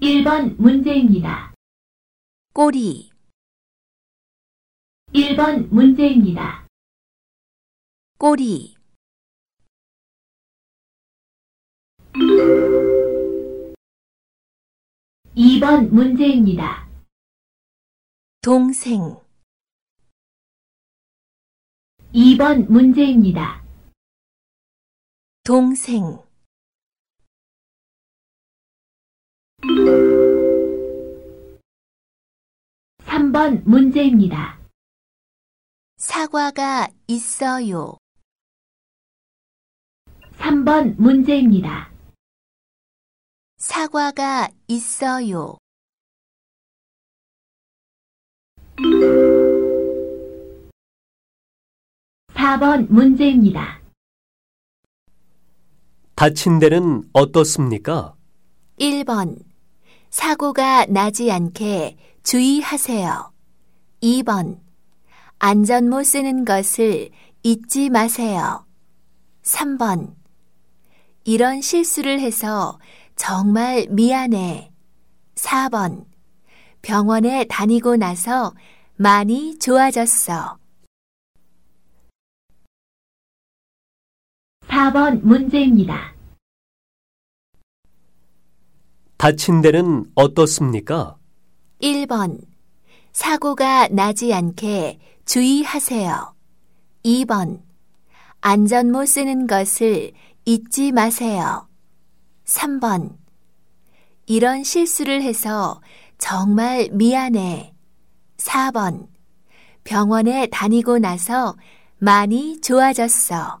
1번 문제입니다. 꼬리, 1번 문제입니다. 꼬리, 2번 문제입니다. 동생, 2번 문제입니다. 동생, 3번 문제입니다. 사과가 있어요. 3번 문제입니다. 사과가 있어요. 4번 문제입니다. 다친 데는 어떻습니까? 1번. 사고가 나지 않게 주의하세요. 2번. 안전모 쓰는 것을 잊지 마세요. 3번. 이런 실수를 해서 정말 미안해. 4번. 병원에 다니고 나서 많이 좋아졌어. 4번 문제입니다. 다친 데는 어떻습니까? 1번. 사고가 나지 않게 주의하세요. 2번. 안전모 쓰는 것을 잊지 마세요. 3번. 이런 실수를 해서 정말 미안해. 4번. 병원에 다니고 나서 많이 좋아졌어.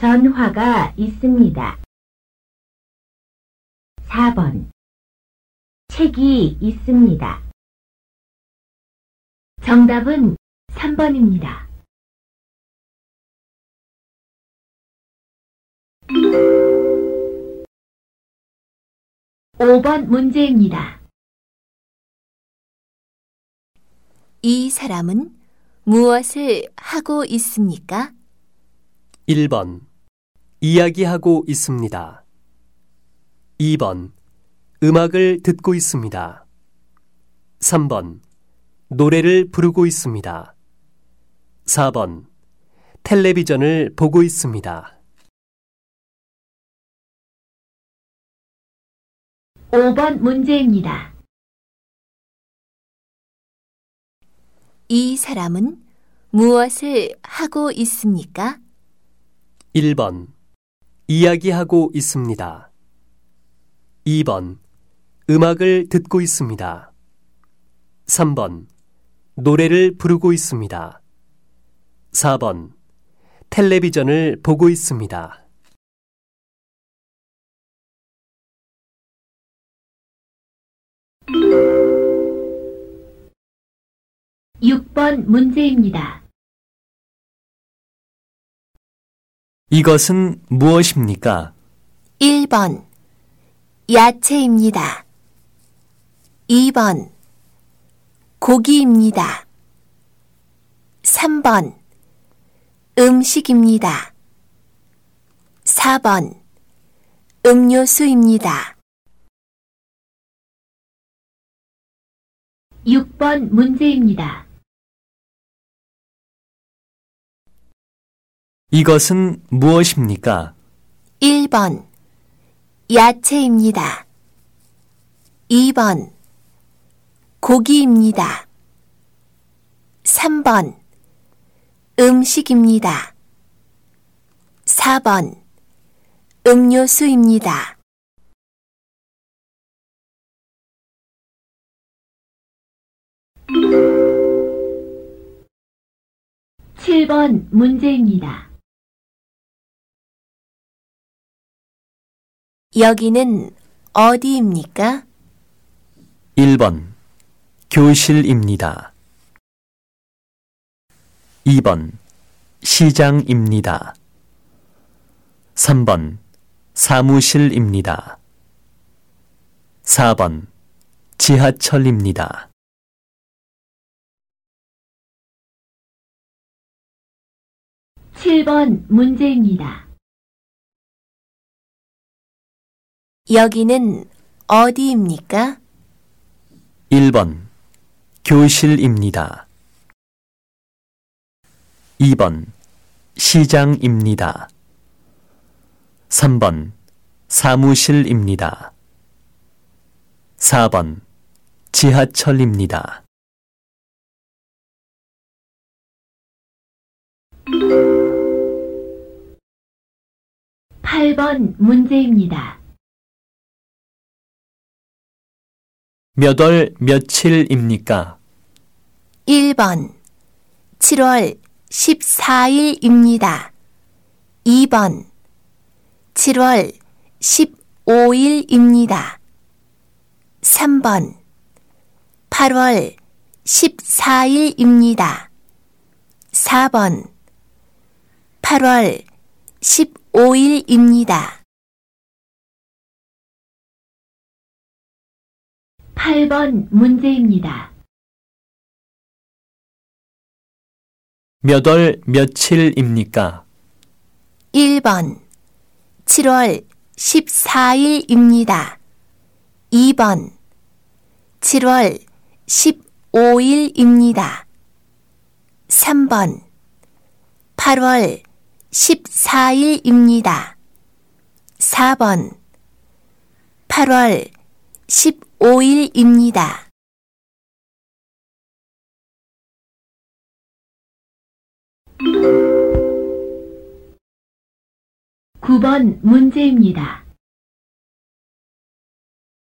전화가 있습니다. 4번 책이 있습니다. 정답은 3번입니다. 5번 문제입니다. 이 사람은 무엇을 하고 있습니까? 1번. 이야기하고 있습니다. 2번. 음악을 듣고 있습니다. 3번. 노래를 부르고 있습니다. 4번. 텔레비전을 보고 있습니다. 5번 문제입니다. 이 사람은 무엇을 하고 있습니까? 1번. 이야기하고 있습니다. 2번. 음악을 듣고 있습니다. 3번. 노래를 부르고 있습니다. 4번. 텔레비전을 보고 있습니다. 6번 문제입니다. 이것은 무엇입니까? 1번. 야채입니다. 2번. 고기입니다. 3번. 음식입니다. 4번. 음료수입니다. 6번 문제입니다. 이것은 무엇입니까? 1번 야채입니다. 2번 고기입니다. 3번 음식입니다. 4번 음료수입니다. 7번 문제입니다. 여기는 어디입니까? 1번 교실입니다. 2번 시장입니다. 3번 사무실입니다. 4번 지하철입니다. 7번 문제입니다. 여기는 어디입니까? 1번 교실입니다. 2번 시장입니다. 3번 사무실입니다. 4번 지하철입니다. 8번 문제입니다. 몇 월 며칠입니까? 1번 7월 14일입니다. 2번 7월 15일입니다. 3번 8월 14일입니다. 4번 8월 15일입니다. 8번 문제입니다. 몇 월 며칠입니까? 1번 7월 14일입니다. 2번 7월 15일입니다. 3번 8월 14일입니다. 4번 8월 15일입니다. 9번 문제입니다.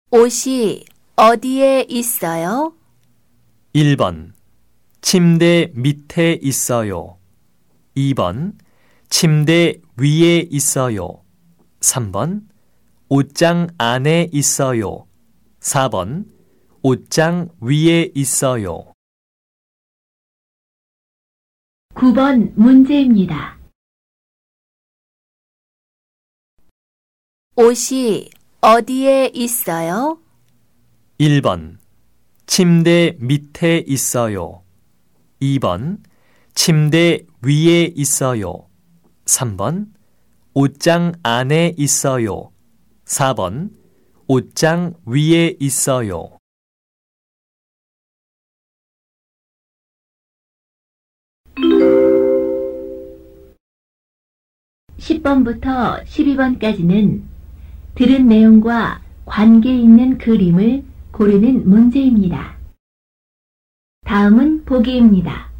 옷이 어디에 있어요? 1번 침대 밑에 있어요. 2번 침대 위에 있어요. 3번 옷장 안에 있어요. 4번 옷장 위에 있어요. 9번 문제입니다. 옷이 어디에 있어요? 1번 침대 밑에 있어요. 2번 침대 위에 있어요. 3번 옷장 안에 있어요. 4번 옷장 위에 있어요. 10번부터 12번까지는 들은 내용과 관계 있는 그림을 고르는 문제입니다. 다음은 보기입니다.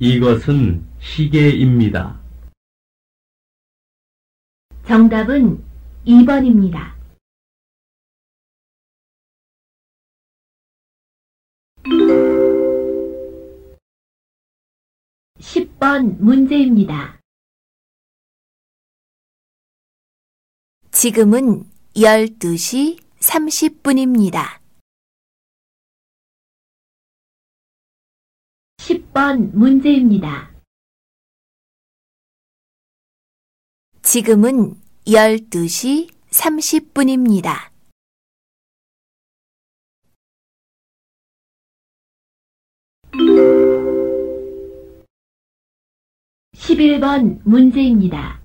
이것은 시계입니다. 정답은 2번입니다. (10번) 문제입니다. 지금은 12시 30분입니다. 10번 문제입니다. 지금은 12시 30분입니다. 11번 문제입니다.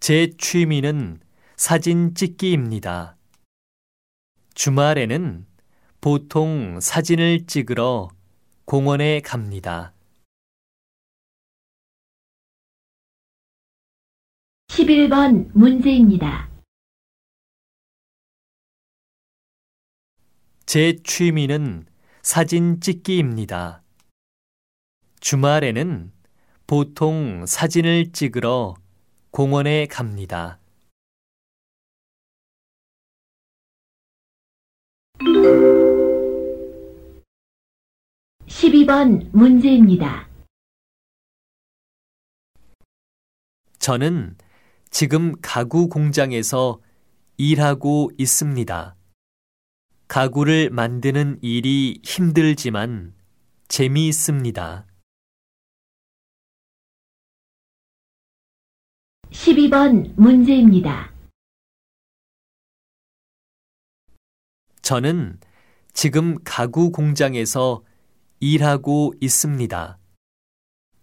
제 취미는 사진 찍기입니다. 주말에는 보통 사진을 찍으러 공원에 갑니다. 11번 문제입니다. 제 취미는 사진 찍기입니다. 주말에는 보통 사진을 찍으러 공원에 갑니다. 12번 문제입니다. 저는 지금 가구 공장에서 일하고 있습니다. 가구를 만드는 일이 힘들지만 재미있습니다. 12번 문제입니다. 저는 지금 가구 공장에서 일하고 있습니다.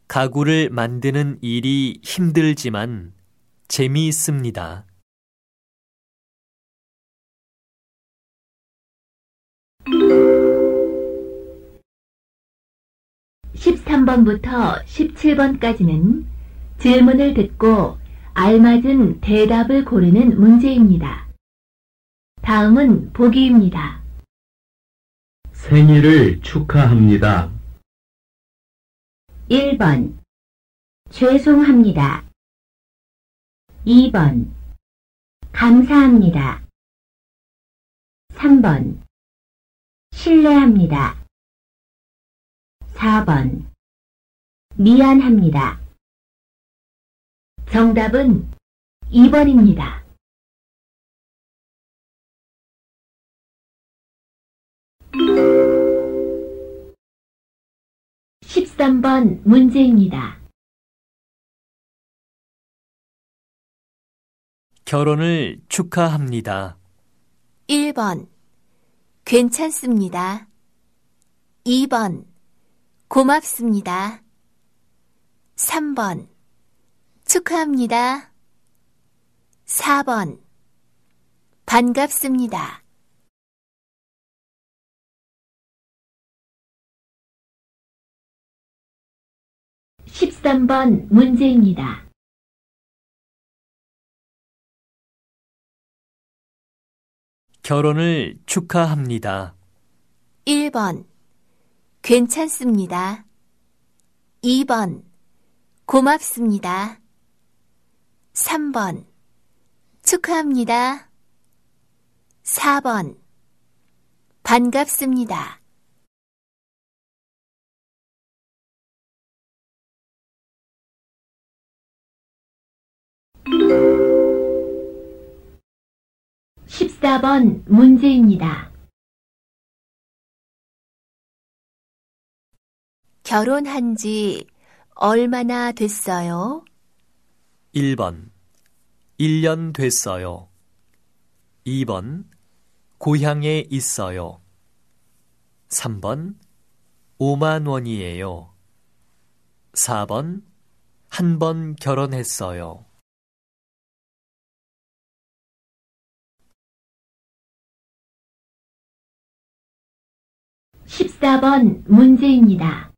가구를 만드는 일이 힘들지만 재미있습니다. 13번부터 17번까지는 질문을 듣고 알맞은 대답을 고르는 문제입니다. 다음은 보기입니다. 생일을 축하합니다. 1번 죄송합니다. 2번 감사합니다. 3번 신뢰합니다. 4번 미안합니다. 정답은 2번입니다. 13번 문제입니다. 결혼을 축하합니다. 1번 괜찮습니다. 2번 고맙습니다. 3번 축하합니다. 4번 반갑습니다. 13번 문제입니다. 결혼을 축하합니다. 1번 괜찮습니다. 2번 고맙습니다. 3번 축하합니다. 4번 반갑습니다. 14번 문제입니다. 결혼한 지 얼마나 됐어요? 1번 1년 됐어요. 2번 고향에 있어요. 3번 5만 원이에요. 4번 한 번 결혼했어요. 14번 문제입니다.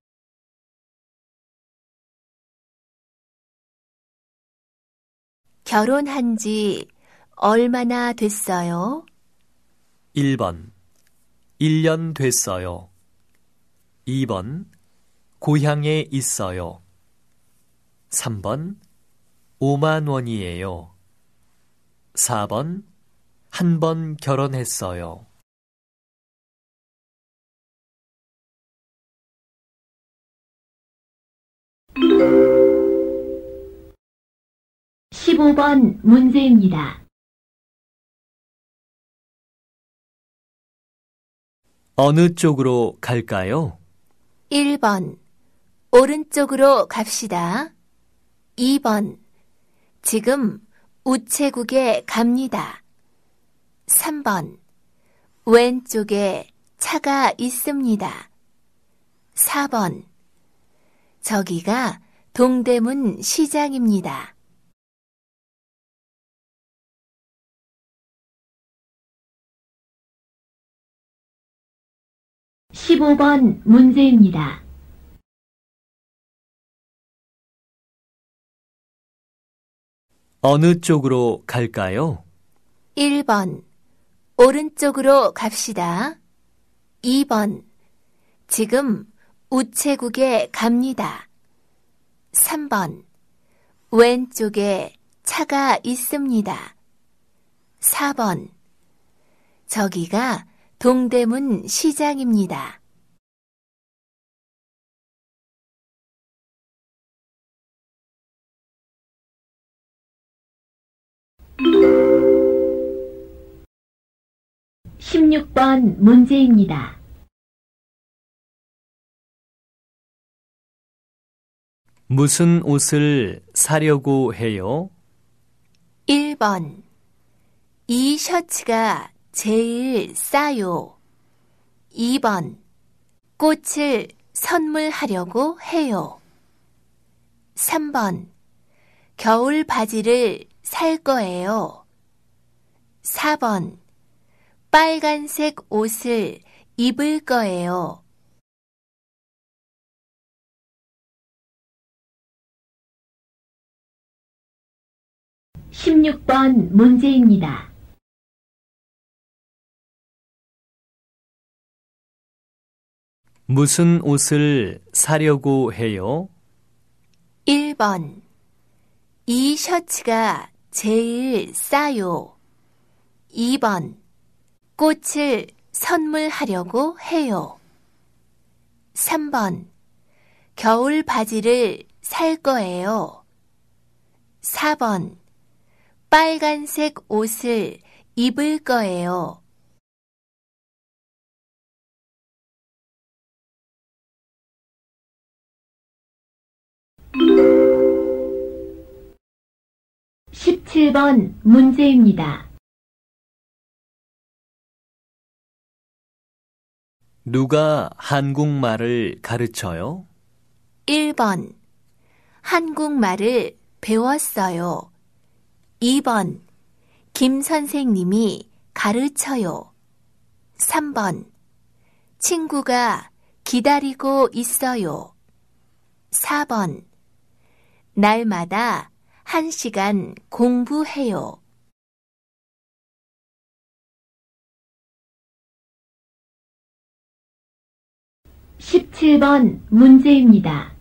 결혼한 지 얼마나 됐어요? 1번 1년 됐어요. 2번 고향에 있어요. 3번 5만 원이에요. 4번 한 번 결혼했어요. 15번 문제입니다. 어느 쪽으로 갈까요? 1번 오른쪽으로 갑시다. 2번 지금 우체국에 갑니다. 3번 왼쪽에 차가 있습니다. 4번 저기가 동대문 시장입니다. 15번 문제입니다. 어느 쪽으로 갈까요? 1번. 오른쪽으로 갑시다. 2번. 지금 우체국에 갑니다. 3번. 왼쪽에 차가 있습니다. 4번. 저기가 동대문 시장입니다. 십육 번 문제입니다. 무슨 옷을 사려고 해요? 1번. 이 셔츠가 제일 싸요. 2번. 꽃을 선물하려고 해요. 3번. 겨울 바지를 살 거예요. 4번. 빨간색 옷을 입을 거예요. 십육 번 문제입니다. 무슨 옷을 사려고 해요? 1번. 이 셔츠가 제일 싸요. 2번. 꽃을 선물하려고 해요. 3번. 겨울 바지를 살 거예요. 4번. 빨간색 옷을 입을 거예요. 십칠 번 문제입니다. 누가 한국말을 가르쳐요? 1번. 한국말을 배웠어요. 2번. 김 선생님이 가르쳐요. 3번. 친구가 기다리고 있어요. 4번. 날마다 1시간 공부해요. 십칠 번 문제입니다.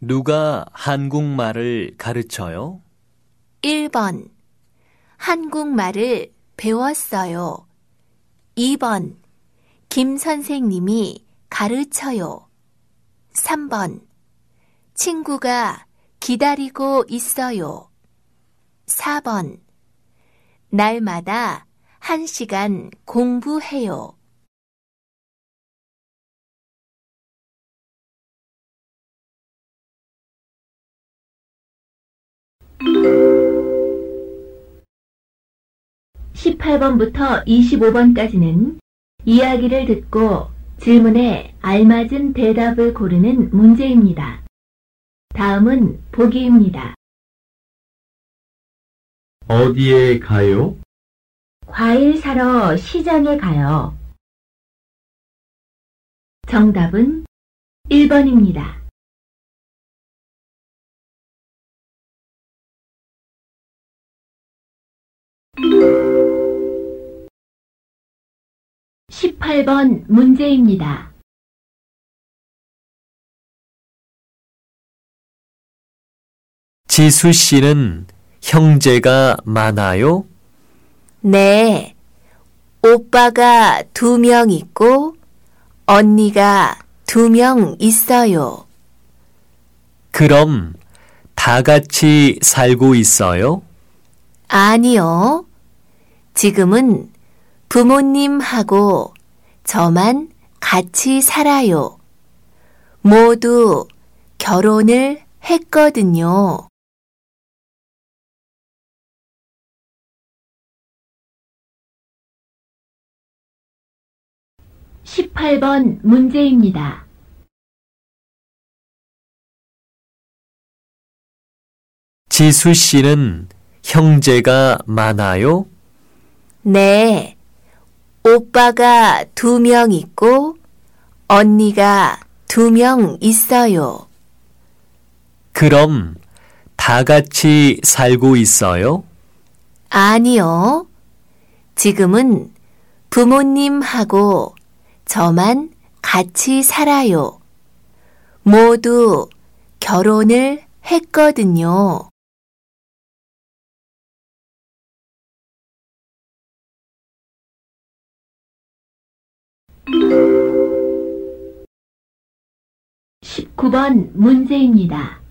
누가 한국말을 가르쳐요? 1번. 한국말을 배웠어요. 2번. 김 선생님이 가르쳐요. 3번. 친구가 기다리고 있어요. 4번. 날마다 1시간 공부해요. 십팔 번부터 이십오 번까지는 이야기를 듣고 질문에 알맞은 대답을 고르는 문제입니다. 다음은 보기입니다. 어디에 가요? 과일 사러 시장에 가요. 정답은 1번입니다. 십팔 번 문제입니다. 지수 씨는 형제가 많아요? 네. 오빠가 두 명 있고 언니가 두 명 있어요. 그럼 다 같이 살고 있어요? 아니요. 지금은 부모님하고 저만 같이 살아요. 모두 결혼을 했거든요. 십팔 번 문제입니다. 지수 씨는 형제가 많아요? 네. 오빠가 두 명 있고 언니가 두 명 있어요. 그럼 다 같이 살고 있어요? 아니요. 지금은 부모님하고 저만 같이 살아요. 모두 결혼을 했거든요. 십구 번 문제입니다.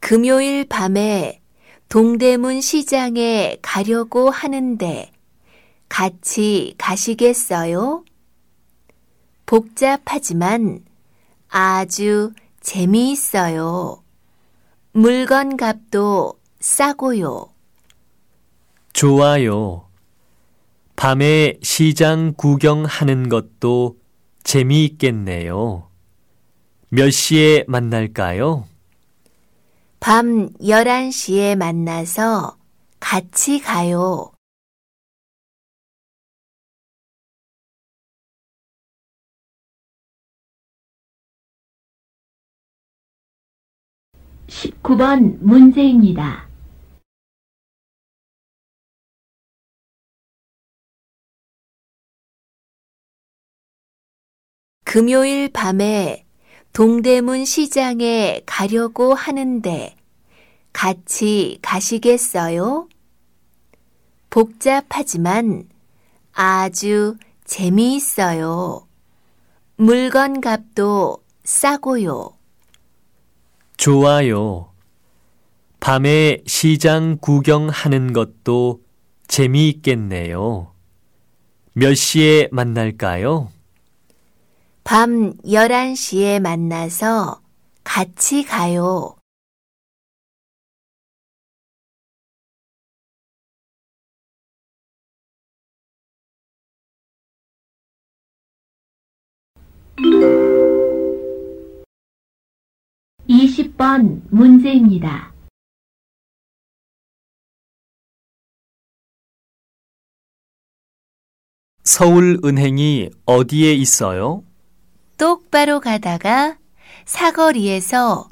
금요일 밤에 동대문 시장에 가려고 하는데 같이 가시겠어요? 복잡하지만 아주 재미있어요. 물건 값도 싸고요. 좋아요. 밤에 시장 구경하는 것도 재미있겠네요. 몇 시에 만날까요? 밤 11시에 만나서 같이 가요. 십구 번 문제입니다. 금요일 밤에 동대문 시장에 가려고 하는데 같이 가시겠어요? 복잡하지만 아주 재미있어요. 물건 값도 싸고요. 좋아요. 밤에 시장 구경하는 것도 재미있겠네요. 몇 시에 만날까요? 밤 11시에 만나서 같이 가요. 이십 번 문제입니다. 서울은행이 어디에 있어요? 똑바로 가다가 사거리에서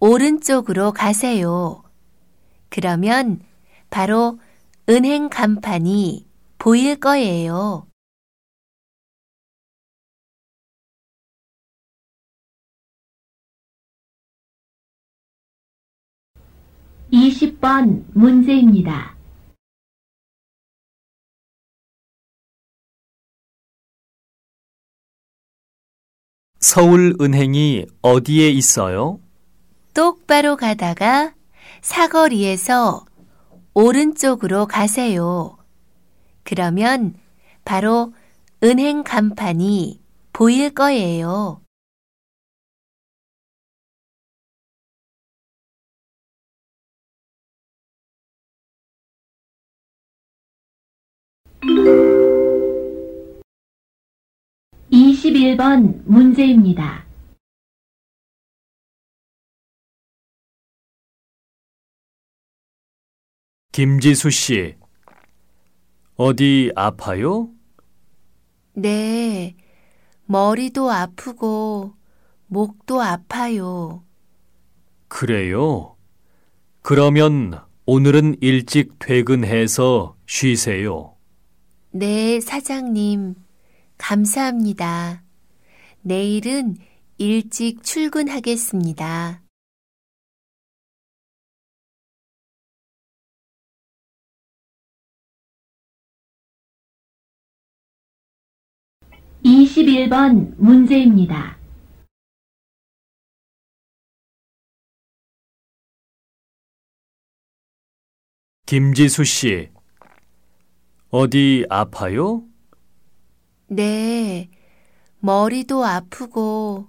오른쪽으로 가세요. 그러면 바로 은행 간판이 보일 거예요. 이십 번 문제입니다. 서울은행이 어디에 있어요? 똑바로 가다가 사거리에서 오른쪽으로 가세요. 그러면 바로 은행 간판이 보일 거예요. 이십일 번 문제입니다. 김지수 씨, 어디 아파요? 네, 머리도 아프고 목도 아파요. 그래요? 그러면 오늘은 일찍 퇴근해서 쉬세요. 네, 사장님. 감사합니다. 내일은 일찍 출근하겠습니다. 이십일 번 문제입니다. 김지수 씨, 어디 아파요? 네, 머리도 아프고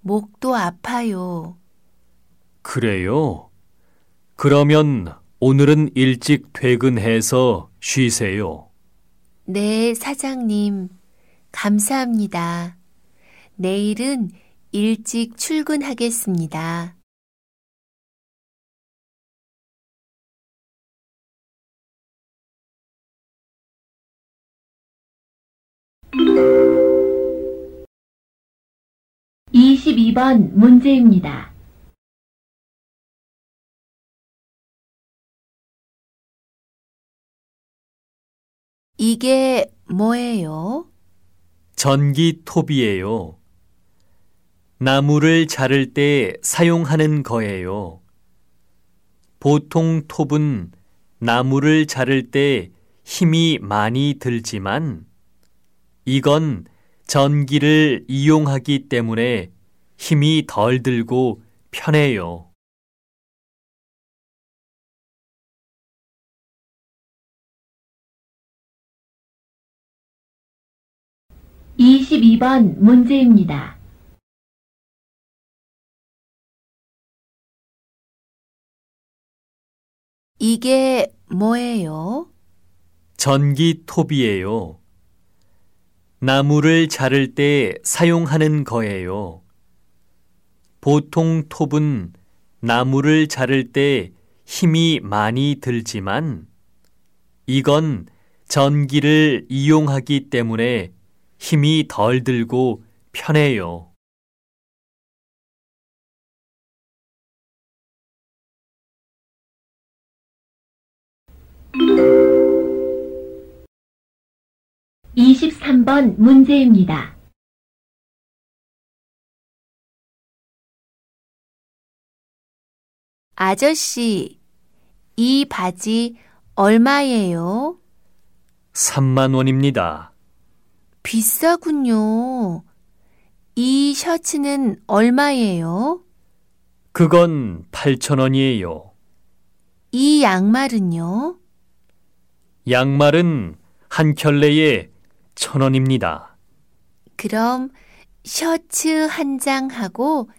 목도 아파요. 그래요? 그러면 오늘은 일찍 퇴근해서 쉬세요. 네, 사장님. 감사합니다. 내일은 일찍 출근하겠습니다. 22번 문제입니다. 이게 뭐예요? 전기톱이에요. 나무를 자를 때 사용하는 거예요. 보통 톱은 나무를 자를 때 힘이 많이 들지만 이건 전기를 이용하기 때문에 힘이 덜 들고 편해요. 이십이 번 문제입니다. 이게 뭐예요? 전기톱이에요. 나무를 자를 때 사용하는 거예요. 보통 톱은 나무를 자를 때 힘이 많이 들지만 이건 전기를 이용하기 때문에 힘이 덜 들고 편해요. 이십삼 번 문제입니다. 아저씨, 이 바지 얼마예요? 3만 원입니다. 비싸군요. 이 셔츠는 얼마예요? 그건 8천 원이에요. 이 양말은요? 양말은 한 켤레에 천 원입니다. 그럼 셔츠 한 장하고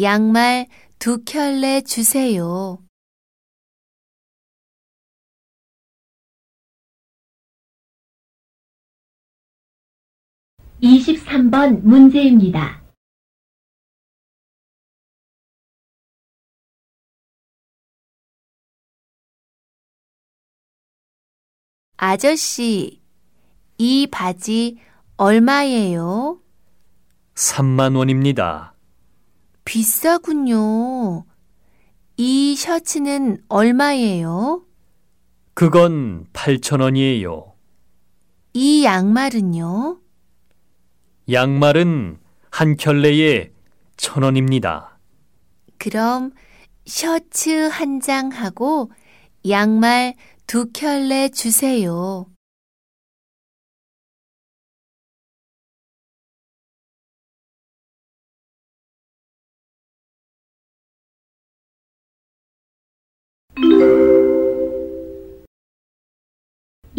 양말 두 켤레 주세요. 이십삼 번 문제입니다. 아저씨, 이 바지 얼마예요? 3만 원입니다. 비싸군요. 이 셔츠는 얼마예요? 그건 8천 원이에요. 이 양말은요? 양말은 한 켤레에 천 원입니다. 그럼 셔츠 한 장하고 양말 두 켤레 주세요.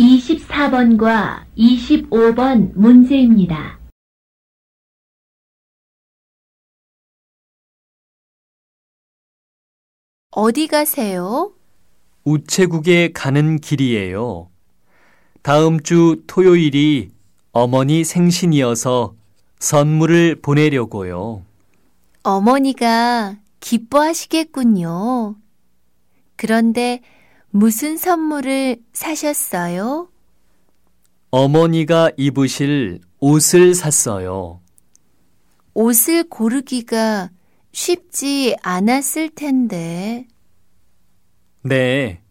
이십사 번과 이십오 번 문제입니다. 어디 가세요? 우체국에 가는 길이에요. 다음 주 토요일이 어머니 생신이어서 선물을 보내려고요. 어머니가 기뻐하시겠군요. 그런데 무슨 선물을 사셨어요? 어머니가 입으실 옷을 샀어요. 옷을 고르기가 쉽지 않았을 텐데. 네.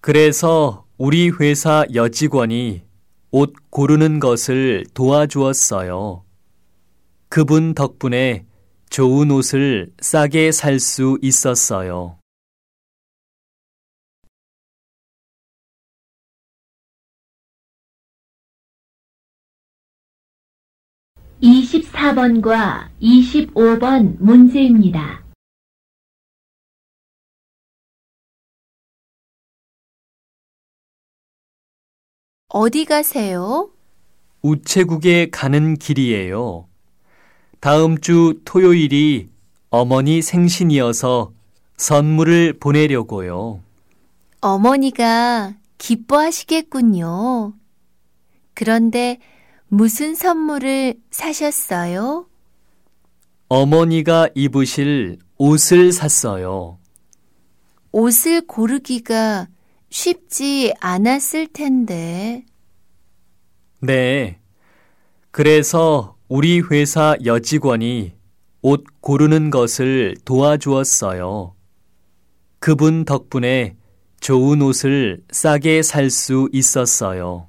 그래서 우리 회사 여직원이 옷 고르는 것을 도와주었어요. 그분 덕분에 좋은 옷을 싸게 살 수 있었어요. 이십사 번과 이십오 번 문제입니다. 어디 가세요? 우체국에 가는 길이에요. 다음 주 토요일이 어머니 생신이어서 선물을 보내려고요. 어머니가 기뻐하시겠군요. 그런데 무슨 선물을 사셨어요? 어머니가 입으실 옷을 샀어요. 옷을 고르기가 쉽지 않았을 텐데. 네. 그래서 우리 회사 여직원이 옷 고르는 것을 도와주었어요. 그분 덕분에 좋은 옷을 싸게 살 수 있었어요.